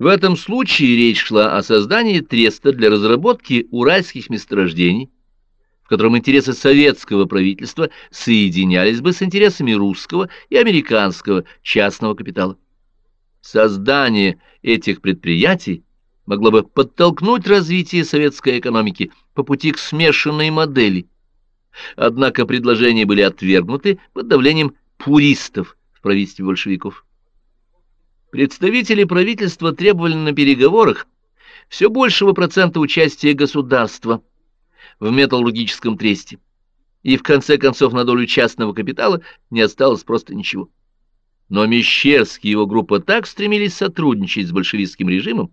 В этом случае речь шла о создании треста для разработки уральских месторождений, в котором интересы советского правительства соединялись бы с интересами русского и американского частного капитала. Создание этих предприятий могло бы подтолкнуть развитие советской экономики по пути к смешанной модели. Однако предложения были отвергнуты под давлением пуристов в правительстве большевиков. Представители правительства требовали на переговорах все большего процента участия государства в металлургическом тресте, и в конце концов на долю частного капитала не осталось просто ничего. Но Мещерский и его группа так стремились сотрудничать с большевистским режимом,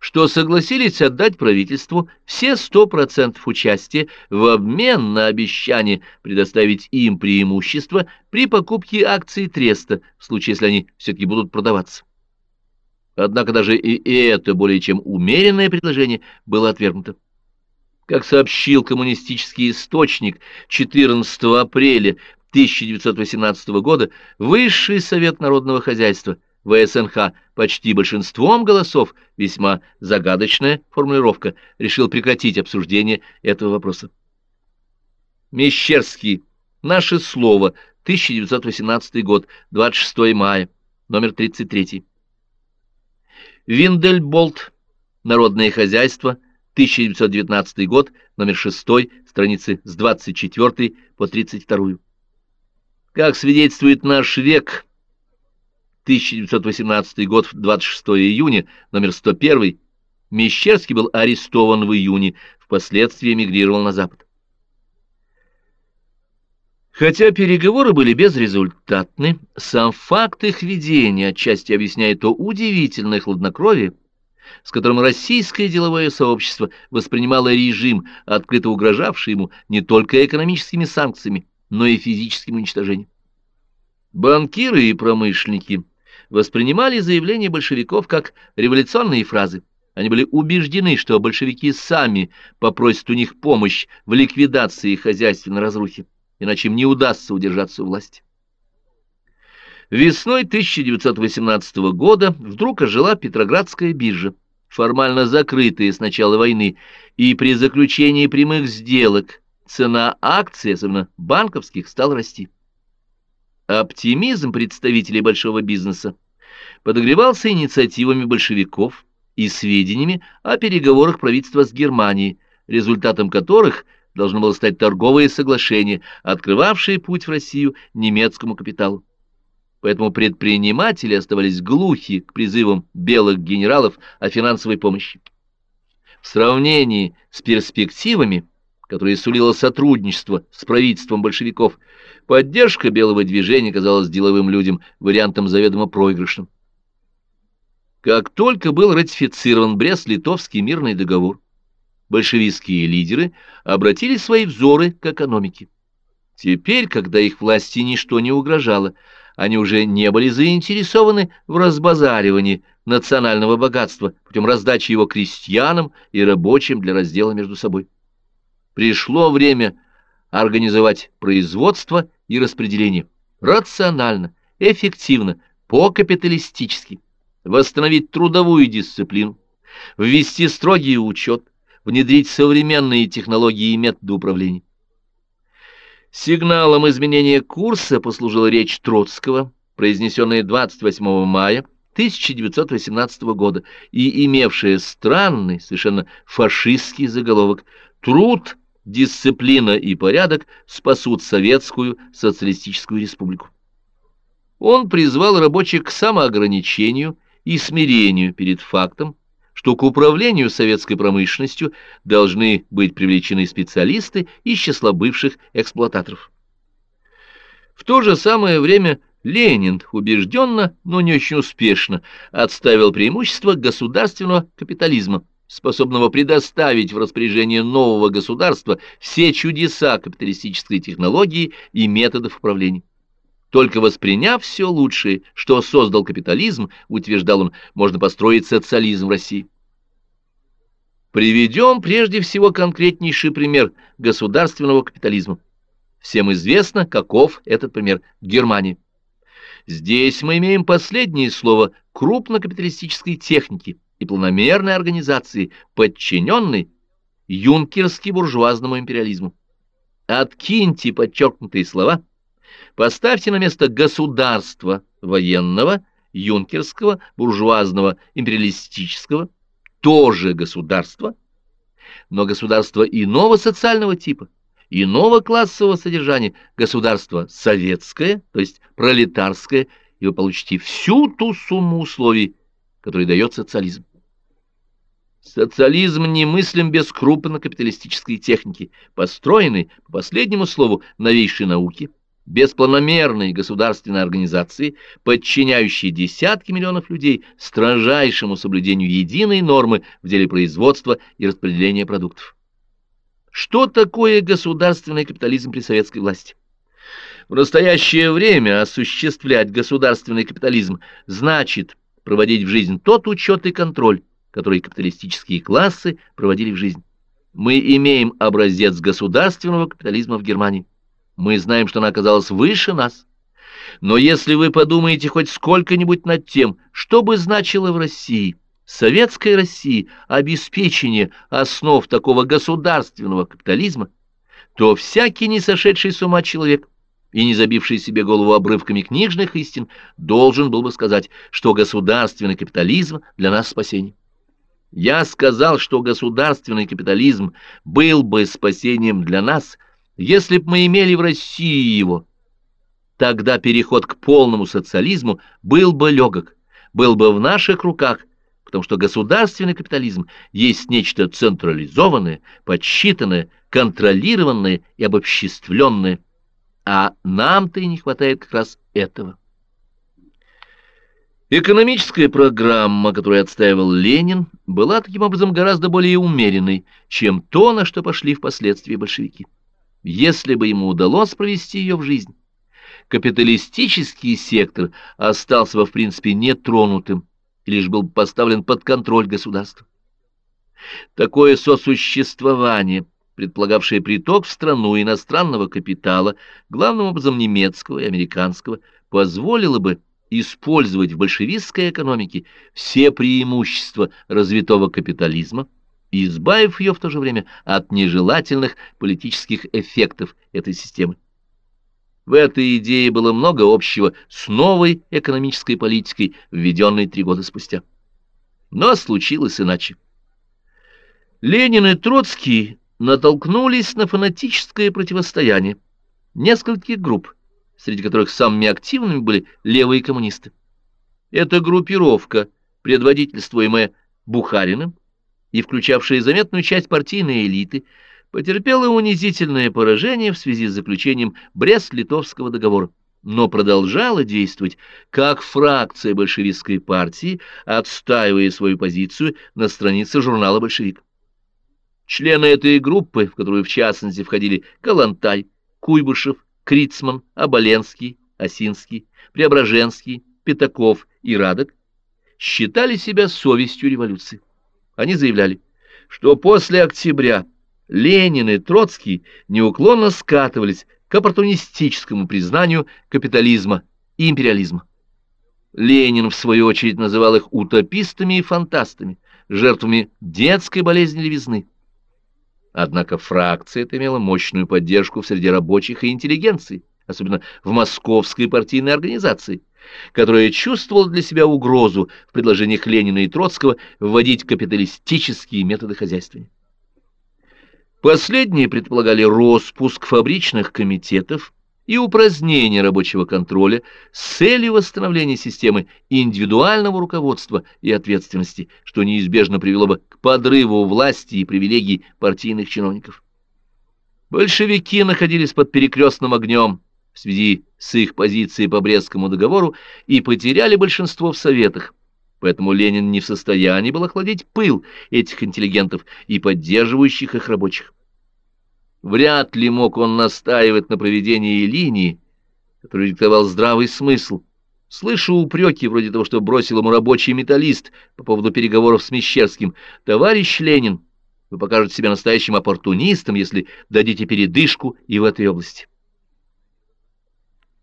что согласились отдать правительству все сто процентов участия в обмен на обещание предоставить им преимущество при покупке акций Треста, в случае, если они все-таки будут продаваться. Однако даже и это более чем умеренное предложение было отвергнуто. Как сообщил коммунистический источник 14 апреля 1918 года, Высший совет народного хозяйства – ВСНХ почти большинством голосов, весьма загадочная формулировка, решил прекратить обсуждение этого вопроса. Мещерский. Наше слово. 1918 год. 26 мая. Номер 33. Виндельболт. Народное хозяйство. 1919 год. Номер 6. Страницы с 24 по 32. Как свидетельствует наш век, 1918 год, 26 июня, номер 101, Мещерский был арестован в июне, впоследствии эмигрировал на Запад. Хотя переговоры были безрезультатны, сам факт их ведения отчасти объясняет то удивительное хладнокровие, с которым российское деловое сообщество воспринимало режим, открыто угрожавший ему не только экономическими санкциями, но и физическим уничтожением. Банкиры и промышленники – воспринимали заявления большевиков как революционные фразы. Они были убеждены, что большевики сами попросят у них помощь в ликвидации хозяйственной разрухи, иначе им не удастся удержаться у власти. Весной 1918 года вдруг ожила Петроградская биржа, формально закрытая с начала войны, и при заключении прямых сделок цена акций, особенно банковских, стала расти. Оптимизм представителей большого бизнеса подогревался инициативами большевиков и сведениями о переговорах правительства с Германией, результатом которых должно было стать торговые соглашения, открывавшие путь в Россию немецкому капиталу. Поэтому предприниматели оставались глухи к призывам белых генералов о финансовой помощи. В сравнении с перспективами, которые сулило сотрудничество с правительством большевиков, поддержка белого движения казалась деловым людям вариантом заведомо проигрышным. Как только был ратифицирован Брест-Литовский мирный договор, большевистские лидеры обратили свои взоры к экономике. Теперь, когда их власти ничто не угрожало, они уже не были заинтересованы в разбазаривании национального богатства путем раздачи его крестьянам и рабочим для раздела между собой. Пришло время организовать производство и распределение. Рационально, эффективно, по-капиталистически. Восстановить трудовую дисциплину, ввести строгий учет, внедрить современные технологии и методы управления. Сигналом изменения курса послужила речь Троцкого, произнесенная 28 мая 1918 года и имевшая странный, совершенно фашистский заголовок «Труд, дисциплина и порядок спасут Советскую Социалистическую Республику». Он призвал рабочих к самоограничению и смирению перед фактом, что к управлению советской промышленностью должны быть привлечены специалисты из числа бывших эксплуататоров. В то же самое время Ленин убежденно, но не очень успешно отставил преимущество государственного капитализма, способного предоставить в распоряжение нового государства все чудеса капиталистической технологии и методов управления. Только восприняв все лучшее, что создал капитализм, утверждал он, можно построить социализм в России. Приведем прежде всего конкретнейший пример государственного капитализма. Всем известно, каков этот пример в Германии. Здесь мы имеем последнее слово крупнокапиталистической техники и планомерной организации, подчиненной юнкерски-буржуазному империализму. Откиньте подчеркнутые слова, поставьте на место государства военного, юнкерского, буржуазного, империалистического, тоже государство, но государство иного социального типа, иного классового содержания, государство советское, то есть пролетарское, и вы получите всю ту сумму условий, которые дает социализм. Социализм немыслим без крупнокапиталистической техники, построенной, по последнему слову, новейшей науки, без планомерной государственной организации, подчиняющей десятки миллионов людей строжайшему соблюдению единой нормы в деле производства и распределения продуктов. Что такое государственный капитализм при советской власти? В настоящее время осуществлять государственный капитализм значит проводить в жизнь тот учет и контроль, которые капиталистические классы проводили в жизнь. Мы имеем образец государственного капитализма в Германии. Мы знаем, что она оказалась выше нас. Но если вы подумаете хоть сколько-нибудь над тем, что бы значило в России, советской России, обеспечение основ такого государственного капитализма, то всякий не сошедший с ума человек и не забивший себе голову обрывками книжных истин должен был бы сказать, что государственный капитализм для нас спасение. Я сказал, что государственный капитализм был бы спасением для нас, если бы мы имели в России его. Тогда переход к полному социализму был бы легок, был бы в наших руках, потому что государственный капитализм есть нечто централизованное, подсчитанное, контролированное и обобществленное, а нам-то и не хватает как раз этого. Экономическая программа, которую отстаивал Ленин, была таким образом гораздо более умеренной, чем то, на что пошли впоследствии большевики. Если бы ему удалось провести ее в жизнь, капиталистический сектор остался бы в принципе нетронутым, лишь был поставлен под контроль государства. Такое сосуществование, предполагавшее приток в страну иностранного капитала, главным образом немецкого и американского, позволило бы использовать в большевистской экономике все преимущества развитого капитализма, избавив ее в то же время от нежелательных политических эффектов этой системы. В этой идее было много общего с новой экономической политикой, введенной три года спустя. Но случилось иначе. Ленин и Троцкий натолкнулись на фанатическое противостояние нескольких групп, среди которых самыми активными были левые коммунисты. Эта группировка, предводительствуемая Бухариным и включавшая заметную часть партийной элиты, потерпела унизительное поражение в связи с заключением Брест-Литовского договора, но продолжала действовать как фракция большевистской партии, отстаивая свою позицию на странице журнала «Большевик». Члены этой группы, в которую в частности входили Калантай, Куйбышев, Крицман, Оболенский, Осинский, Преображенский, Пятаков и Радок считали себя совестью революции. Они заявляли, что после октября Ленин и Троцкий неуклонно скатывались к оппортунистическому признанию капитализма и империализма. Ленин, в свою очередь, называл их утопистами и фантастами, жертвами детской болезни левизны. Однако фракция эта имела мощную поддержку в среде рабочих и интеллигенции, особенно в московской партийной организации, которая чувствовала для себя угрозу в предложениях Ленина и Троцкого вводить капиталистические методы хозяйствования. Последние предполагали распуск фабричных комитетов, и упразднение рабочего контроля с целью восстановления системы индивидуального руководства и ответственности, что неизбежно привело бы к подрыву власти и привилегий партийных чиновников. Большевики находились под перекрестным огнем в связи с их позицией по Брестскому договору и потеряли большинство в Советах, поэтому Ленин не в состоянии был охладить пыл этих интеллигентов и поддерживающих их рабочих. Вряд ли мог он настаивать на проведении линии, которую диктовал здравый смысл. Слышу упреки вроде того, что бросил ему рабочий металлист по поводу переговоров с Мещерским. «Товарищ Ленин, вы покажете себя настоящим оппортунистом, если дадите передышку и в этой области».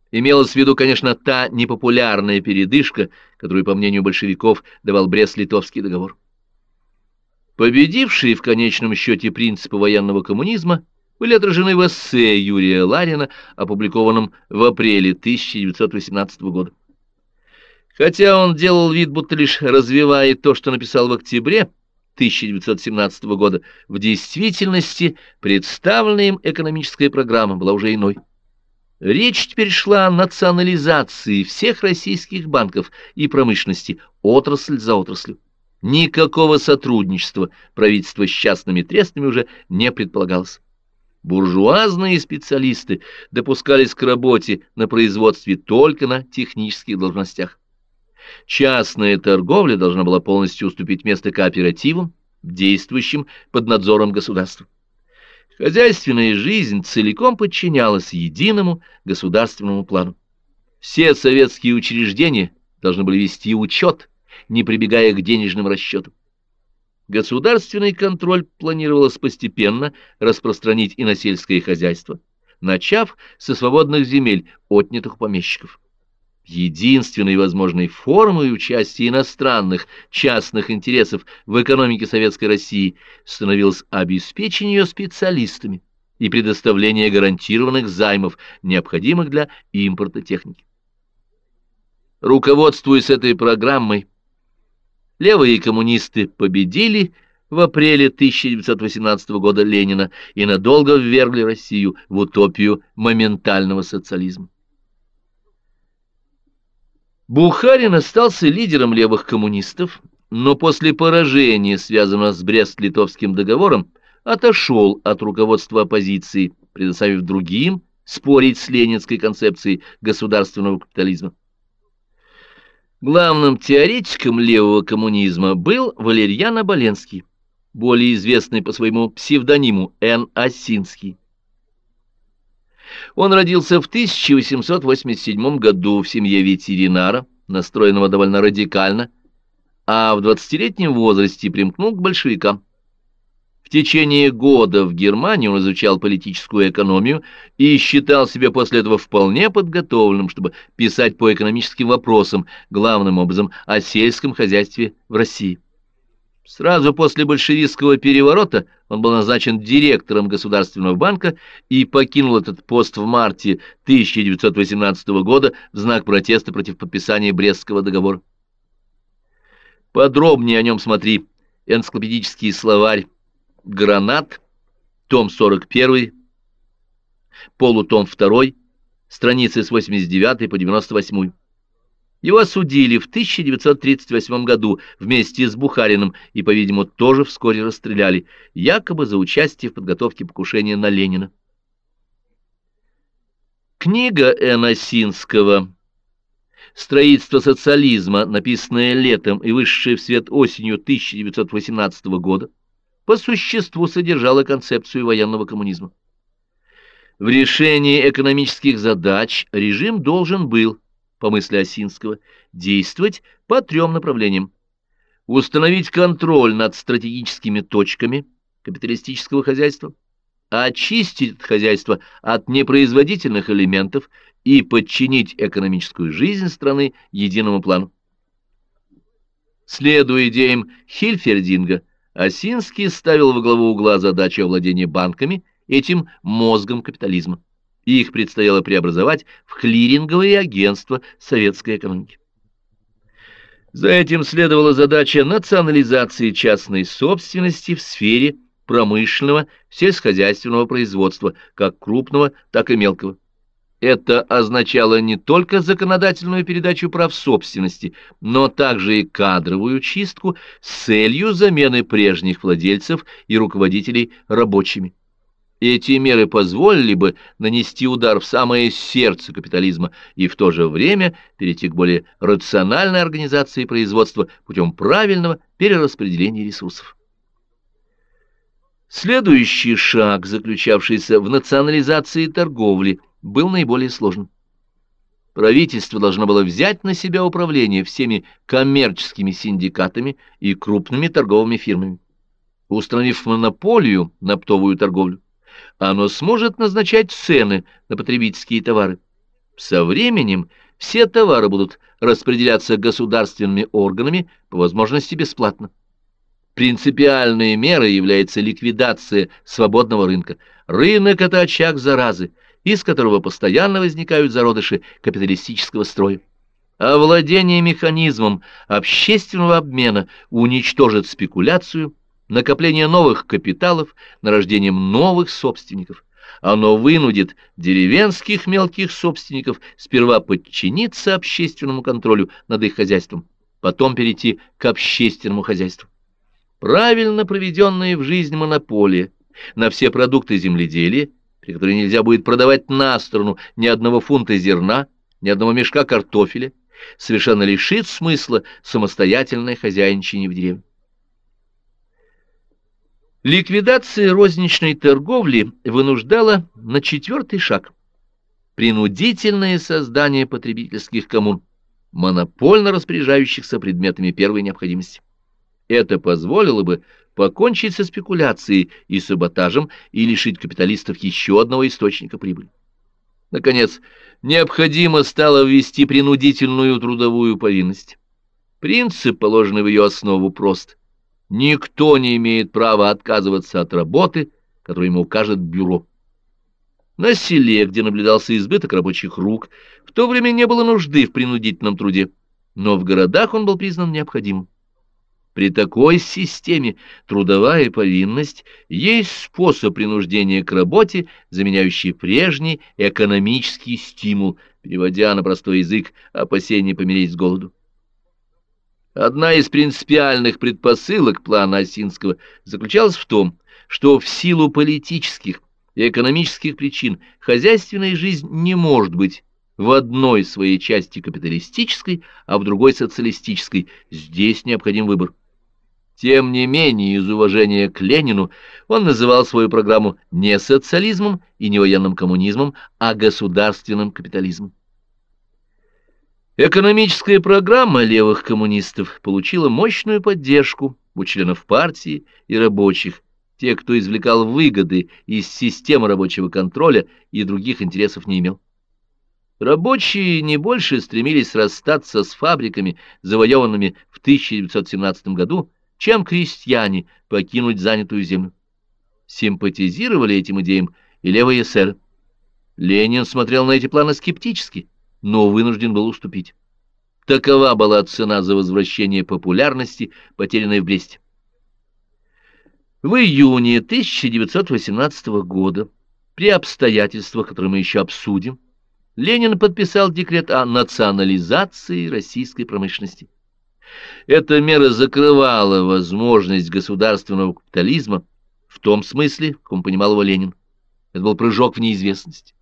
Имелась в виду, конечно, та непопулярная передышка, которую, по мнению большевиков, давал Брест-Литовский договор. Победившие в конечном счете принципы военного коммунизма были отражены в эссе Юрия Ларина, опубликованном в апреле 1918 года. Хотя он делал вид, будто лишь развивает то, что написал в октябре 1917 года, в действительности представленная им экономическая программа была уже иной. Речь теперь шла о национализации всех российских банков и промышленности, отрасль за отраслью. Никакого сотрудничества правительства с частными трестами уже не предполагалось. Буржуазные специалисты допускались к работе на производстве только на технических должностях. Частная торговля должна была полностью уступить место кооперативам, действующим под надзором государства. Хозяйственная жизнь целиком подчинялась единому государственному плану. Все советские учреждения должны были вести учет, не прибегая к денежным расчетам. Государственный контроль планировалось постепенно распространить и на сельское хозяйство, начав со свободных земель, отнятых у помещиков. Единственной возможной формой участия иностранных частных интересов в экономике Советской России становилось обеспечение ее специалистами и предоставление гарантированных займов, необходимых для импорта техники. Руководствуясь этой программой, левые коммунисты победили в апреле 1918 года Ленина и надолго ввергли Россию в утопию моментального социализма. Бухарин остался лидером левых коммунистов, но после поражения, связанного с Брест-Литовским договором, отошел от руководства оппозиции, предоставив другим спорить с ленинской концепцией государственного капитализма. Главным теоретиком левого коммунизма был Валерьян Оболенский, более известный по своему псевдониму Н. Осинский. Он родился в 1887 году в семье ветеринара, настроенного довольно радикально, а в 20-летнем возрасте примкнул к большевикам. Течение года в Германии он изучал политическую экономию и считал себя после этого вполне подготовленным, чтобы писать по экономическим вопросам, главным образом о сельском хозяйстве в России. Сразу после большевистского переворота он был назначен директором Государственного банка и покинул этот пост в марте 1918 года в знак протеста против подписания Брестского договора. Подробнее о нем смотри энциклопедический словарь «Гранат», том 41, полутом 2, страницы с 89 по 98. Его осудили в 1938 году вместе с Бухариным и, по-видимому, тоже вскоре расстреляли, якобы за участие в подготовке покушения на Ленина. Книга Эносинского «Строительство социализма», написанная летом и вышедшая в свет осенью 1918 года, по существу содержала концепцию военного коммунизма. В решении экономических задач режим должен был по мысли Осинского, действовать по трем направлениям. Установить контроль над стратегическими точками капиталистического хозяйства, очистить это хозяйство от непроизводительных элементов и подчинить экономическую жизнь страны единому плану. Следуя идеям Хильфердинга, Осинский ставил во главу угла задачу овладения банками, этим мозгом капитализма. Их предстояло преобразовать в клиринговые агентства советской экономики. За этим следовала задача национализации частной собственности в сфере промышленного сельскохозяйственного производства, как крупного, так и мелкого. Это означало не только законодательную передачу прав собственности, но также и кадровую чистку с целью замены прежних владельцев и руководителей рабочими. Эти меры позволили бы нанести удар в самое сердце капитализма и в то же время перейти к более рациональной организации производства путем правильного перераспределения ресурсов. Следующий шаг, заключавшийся в национализации торговли, был наиболее сложным. Правительство должно было взять на себя управление всеми коммерческими синдикатами и крупными торговыми фирмами, установив монополию на оптовую торговлю оно сможет назначать цены на потребительские товары. Со временем все товары будут распределяться государственными органами, по возможности бесплатно. Принципиальной мерой является ликвидация свободного рынка. Рынок – это очаг заразы, из которого постоянно возникают зародыши капиталистического строя. Овладение механизмом общественного обмена уничтожит спекуляцию, накопление новых капиталов, нарождением новых собственников. Оно вынудит деревенских мелких собственников сперва подчиниться общественному контролю над их хозяйством, потом перейти к общественному хозяйству. Правильно проведенная в жизнь монополия на все продукты земледелия, при которой нельзя будет продавать на сторону ни одного фунта зерна, ни одного мешка картофеля, совершенно лишит смысла самостоятельное хозяйничание в деревне. Ликвидация розничной торговли вынуждала на четвертый шаг – принудительное создание потребительских коммун, монопольно распоряжающихся предметами первой необходимости. Это позволило бы покончить со спекуляцией и саботажем и лишить капиталистов еще одного источника прибыли. Наконец, необходимо стало ввести принудительную трудовую повинность. Принцип, положенный в ее основу, прост – Никто не имеет права отказываться от работы, которую ему укажет бюро. На селе, где наблюдался избыток рабочих рук, в то время не было нужды в принудительном труде, но в городах он был признан необходимым. При такой системе трудовая повинность есть способ принуждения к работе, заменяющий прежний экономический стимул, переводя на простой язык опасение помереть с голоду. Одна из принципиальных предпосылок плана Осинского заключалась в том, что в силу политических и экономических причин хозяйственная жизнь не может быть в одной своей части капиталистической, а в другой социалистической. Здесь необходим выбор. Тем не менее, из уважения к Ленину он называл свою программу не социализмом и не военным коммунизмом, а государственным капитализмом. Экономическая программа левых коммунистов получила мощную поддержку у членов партии и рабочих, тех, кто извлекал выгоды из системы рабочего контроля и других интересов не имел. Рабочие не больше стремились расстаться с фабриками, завоеванными в 1917 году, чем крестьяне покинуть занятую землю. Симпатизировали этим идеям и левые эсеры. Ленин смотрел на эти планы скептически но вынужден был уступить. Такова была цена за возвращение популярности, потерянной в Бресте. В июне 1918 года, при обстоятельствах, которые мы еще обсудим, Ленин подписал декрет о национализации российской промышленности. Эта мера закрывала возможность государственного капитализма в том смысле, как он понимал его Ленин. Это был прыжок в неизвестность.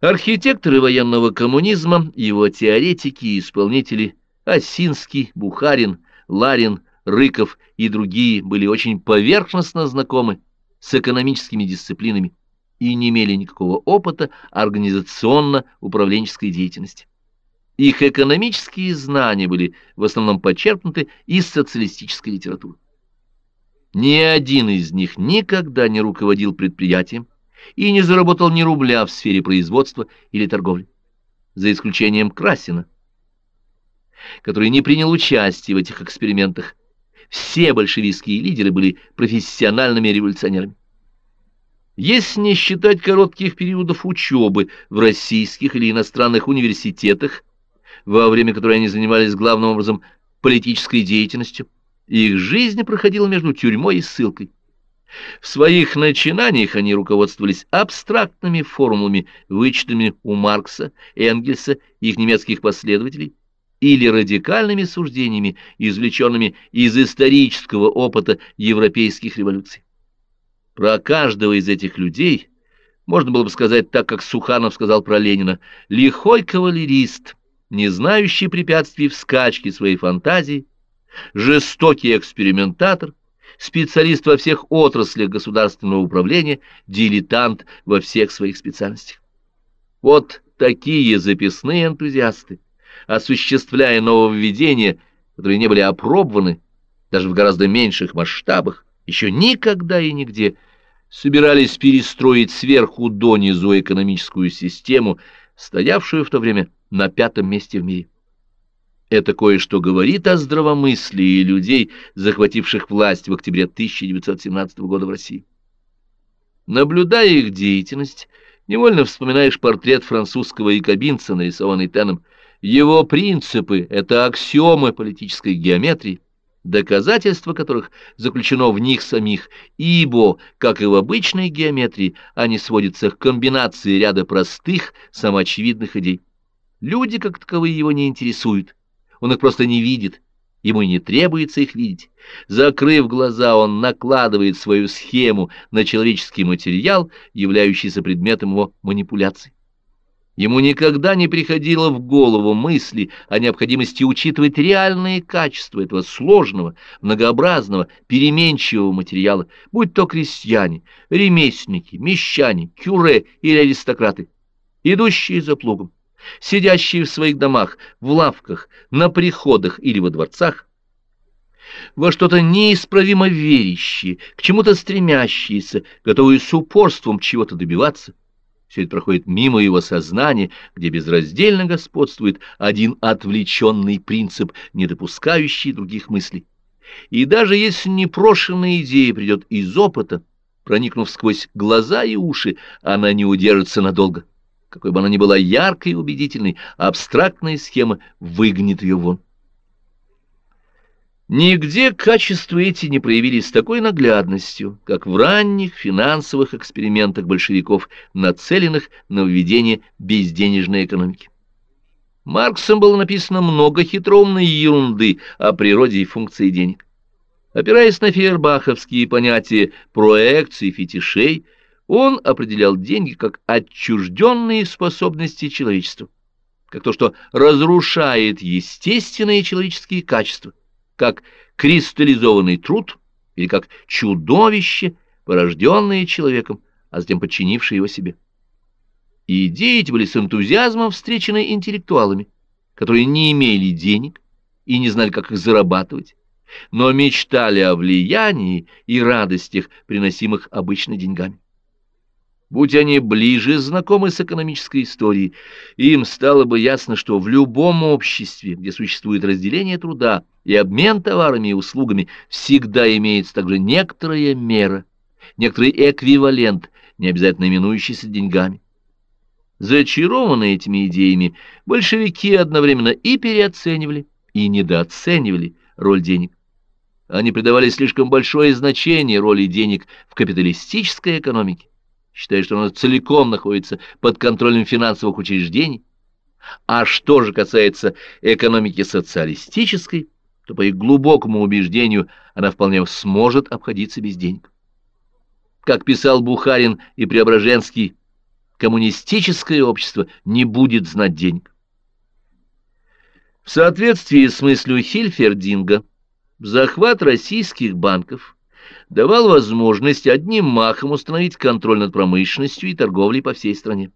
Архитекторы военного коммунизма, его теоретики и исполнители Осинский, Бухарин, Ларин, Рыков и другие были очень поверхностно знакомы с экономическими дисциплинами и не имели никакого опыта организационно-управленческой деятельности. Их экономические знания были в основном почерпнуты из социалистической литературы. Ни один из них никогда не руководил предприятием, и не заработал ни рубля в сфере производства или торговли, за исключением Красина, который не принял участия в этих экспериментах. Все большевистские лидеры были профессиональными революционерами. Если не считать коротких периодов учебы в российских или иностранных университетах, во время которой они занимались главным образом политической деятельностью, их жизнь проходила между тюрьмой и ссылкой. В своих начинаниях они руководствовались абстрактными формулами, вычитанными у Маркса, Энгельса и их немецких последователей, или радикальными суждениями, извлеченными из исторического опыта европейских революций. Про каждого из этих людей можно было бы сказать так, как Суханов сказал про Ленина, «лихой кавалерист, не знающий препятствий в скачке своей фантазии, жестокий экспериментатор, специалист во всех отраслях государственного управления, дилетант во всех своих специальностях. Вот такие записные энтузиасты, осуществляя нововведения, которые не были опробованы, даже в гораздо меньших масштабах, еще никогда и нигде, собирались перестроить сверху донизу экономическую систему, стоявшую в то время на пятом месте в мире. Это кое-что говорит о здравомыслии людей, захвативших власть в октябре 1917 года в России. Наблюдая их деятельность, невольно вспоминаешь портрет французского якобинца, нарисованный Теном. Его принципы — это аксиомы политической геометрии, доказательство которых заключено в них самих, ибо, как и в обычной геометрии, они сводятся к комбинации ряда простых, самоочевидных идей. Люди, как таковые, его не интересуют, он их просто не видит, ему и не требуется их видеть. Закрыв глаза, он накладывает свою схему на человеческий материал, являющийся предметом его манипуляций. Ему никогда не приходило в голову мысли о необходимости учитывать реальные качества этого сложного, многообразного, переменчивого материала, будь то крестьяне, ремесленники, мещане, кюре или аристократы, идущие за плугом, сидящие в своих домах, в лавках, на приходах или во дворцах, во что-то неисправимо верящие, к чему-то стремящиеся, готовые с упорством чего-то добиваться, все это проходит мимо его сознания, где безраздельно господствует один отвлеченный принцип, не допускающий других мыслей. И даже если непрошенная идея придет из опыта, проникнув сквозь глаза и уши, она не удержится надолго. Какой бы она ни была яркой и убедительной, абстрактная схема выгонит ее вон. Нигде качества эти не проявились с такой наглядностью, как в ранних финансовых экспериментах большевиков, нацеленных на введение безденежной экономики. Марксом было написано много хитроумной ерунды о природе и функции денег. Опираясь на фейербаховские понятия проекции фетишей, он определял деньги как отчужденные способности человечества, как то, что разрушает естественные человеческие качества как кристаллизованный труд или как чудовище, порожденное человеком, а затем подчинившее его себе. идеи эти были с энтузиазмом встречены интеллектуалами, которые не имели денег и не знали, как их зарабатывать, но мечтали о влиянии и радостях, приносимых обычно деньгами. Будь они ближе знакомы с экономической историей, им стало бы ясно, что в любом обществе, где существует разделение труда и обмен товарами и услугами, всегда имеется также некоторая мера, некоторый эквивалент, не обязательно именующийся деньгами. Зачарованные этими идеями, большевики одновременно и переоценивали, и недооценивали роль денег. Они придавали слишком большое значение роли денег в капиталистической экономике считая, что оно целиком находится под контролем финансовых учреждений. А что же касается экономики социалистической, то по их глубокому убеждению она вполне сможет обходиться без денег. Как писал Бухарин и Преображенский, коммунистическое общество не будет знать денег. В соответствии с мыслью Хильфердинга, захват российских банков – давал возможность одним махом установить контроль над промышленностью и торговлей по всей стране.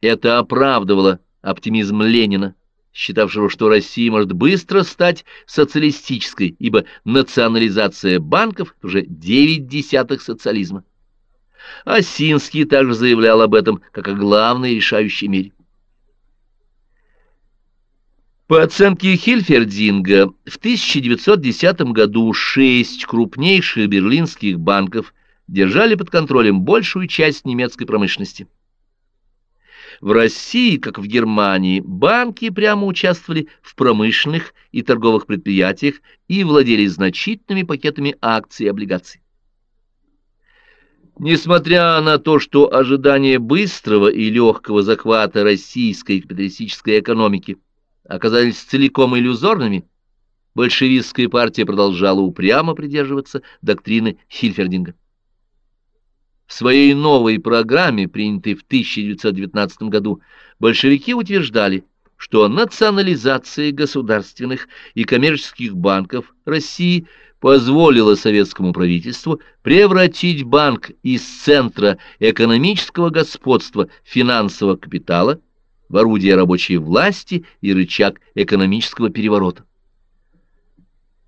Это оправдывало оптимизм Ленина, считавшего, что Россия может быстро стать социалистической, ибо национализация банков – уже девять десятых социализма. Осинский также заявлял об этом как о главной решающей мере. По оценке Хильфердинга, в 1910 году шесть крупнейших берлинских банков держали под контролем большую часть немецкой промышленности. В России, как в Германии, банки прямо участвовали в промышленных и торговых предприятиях и владели значительными пакетами акций и облигаций. Несмотря на то, что ожидание быстрого и легкого захвата российской капиталистической экономики – оказались целиком иллюзорными, большевистская партия продолжала упрямо придерживаться доктрины Хильфердинга. В своей новой программе, принятой в 1919 году, большевики утверждали, что национализация государственных и коммерческих банков России позволила советскому правительству превратить банк из центра экономического господства финансового капитала в орудие рабочей власти и рычаг экономического переворота.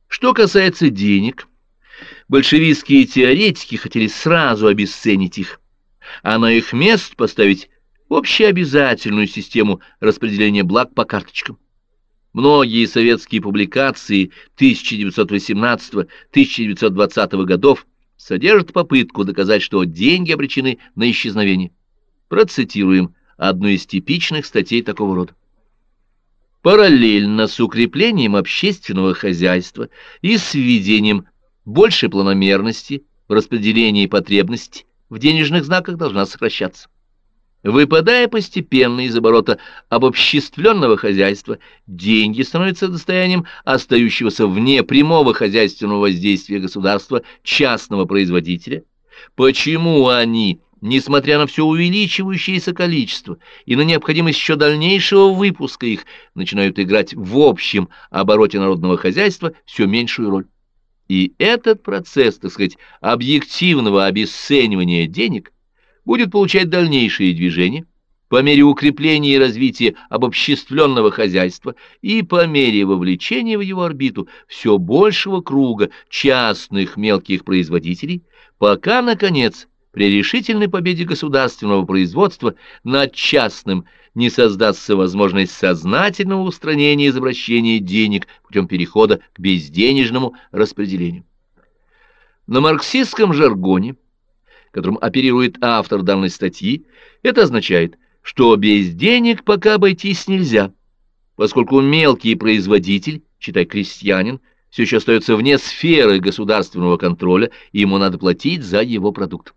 Что касается денег, большевистские теоретики хотели сразу обесценить их, а на их место поставить общеобязательную систему распределения благ по карточкам. Многие советские публикации 1918-1920 годов содержат попытку доказать, что деньги обречены на исчезновение. Процитируем одну из типичных статей такого рода. Параллельно с укреплением общественного хозяйства и с введением большей планомерности в распределении потребностей в денежных знаках должна сокращаться. Выпадая постепенно из оборота обобществленного хозяйства, деньги становятся достоянием остающегося вне прямого хозяйственного воздействия государства частного производителя. Почему они несмотря на все увеличивающееся количество и на необходимость еще дальнейшего выпуска их, начинают играть в общем обороте народного хозяйства все меньшую роль. И этот процесс, так сказать, объективного обесценивания денег будет получать дальнейшие движения по мере укрепления и развития обобществленного хозяйства и по мере вовлечения в его орбиту все большего круга частных мелких производителей, пока, наконец, при решительной победе государственного производства над частным не создастся возможность сознательного устранения из обращения денег путем перехода к безденежному распределению. На марксистском жаргоне, которым оперирует автор данной статьи, это означает, что без денег пока обойтись нельзя, поскольку мелкий производитель, читай крестьянин, все еще остается вне сферы государственного контроля, и ему надо платить за его продукт.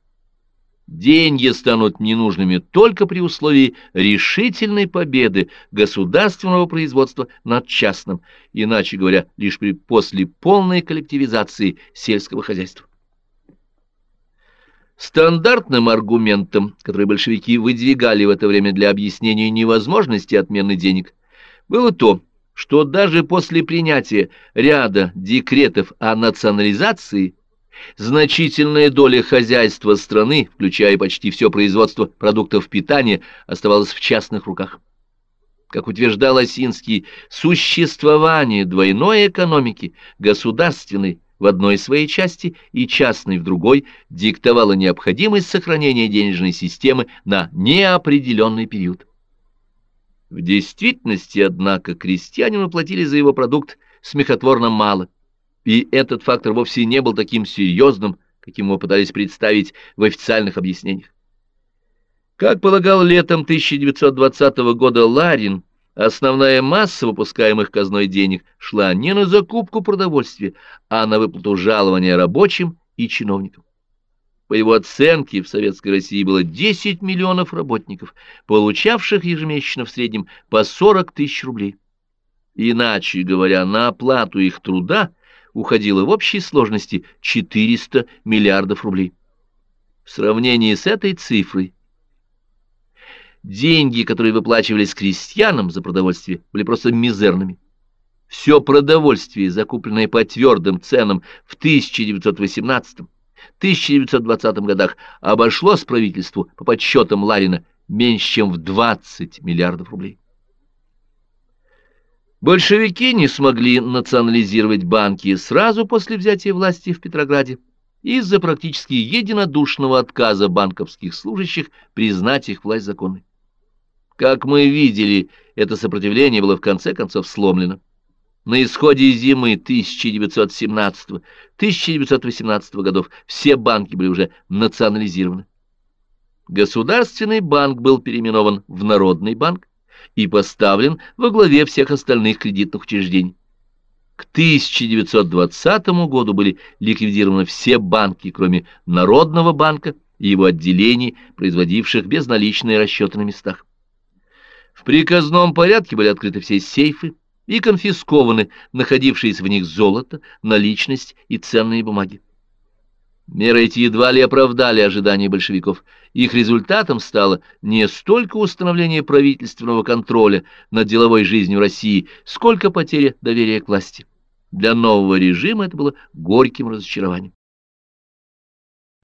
Деньги станут ненужными только при условии решительной победы государственного производства над частным, иначе говоря, лишь при, после полной коллективизации сельского хозяйства. Стандартным аргументом, который большевики выдвигали в это время для объяснения невозможности отмены денег, было то, что даже после принятия ряда декретов о национализации – Значительная доля хозяйства страны, включая почти все производство продуктов питания, оставалась в частных руках. Как утверждал Осинский, существование двойной экономики, государственной в одной своей части и частной в другой, диктовало необходимость сохранения денежной системы на неопределенный период. В действительности, однако, крестьянину платили за его продукт смехотворно мало – и этот фактор вовсе не был таким серьезным, каким его пытались представить в официальных объяснениях. Как полагал летом 1920 года Ларин, основная масса выпускаемых казной денег шла не на закупку продовольствия, а на выплату жалования рабочим и чиновникам. По его оценке, в Советской России было 10 миллионов работников, получавших ежемесячно в среднем по 40 тысяч рублей. Иначе говоря, на оплату их труда – уходило в общей сложности 400 миллиардов рублей. В сравнении с этой цифрой деньги, которые выплачивались крестьянам за продовольствие, были просто мизерными. Все продовольствие, закупленное по твердым ценам в 1918-1920 годах, обошлось правительству, по подсчетам Ларина, меньше чем в 20 миллиардов рублей. Большевики не смогли национализировать банки сразу после взятия власти в Петрограде из-за практически единодушного отказа банковских служащих признать их власть законной. Как мы видели, это сопротивление было в конце концов сломлено. На исходе зимы 1917-1918 годов все банки были уже национализированы. Государственный банк был переименован в Народный банк, и поставлен во главе всех остальных кредитных учреждений. К 1920 году были ликвидированы все банки, кроме Народного банка и его отделений, производивших безналичные расчеты на местах. В приказном порядке были открыты все сейфы и конфискованы находившиеся в них золото, наличность и ценные бумаги. Меры эти едва ли оправдали ожидания большевиков. Их результатом стало не столько установление правительственного контроля над деловой жизнью России, сколько потеря доверия к власти. Для нового режима это было горьким разочарованием.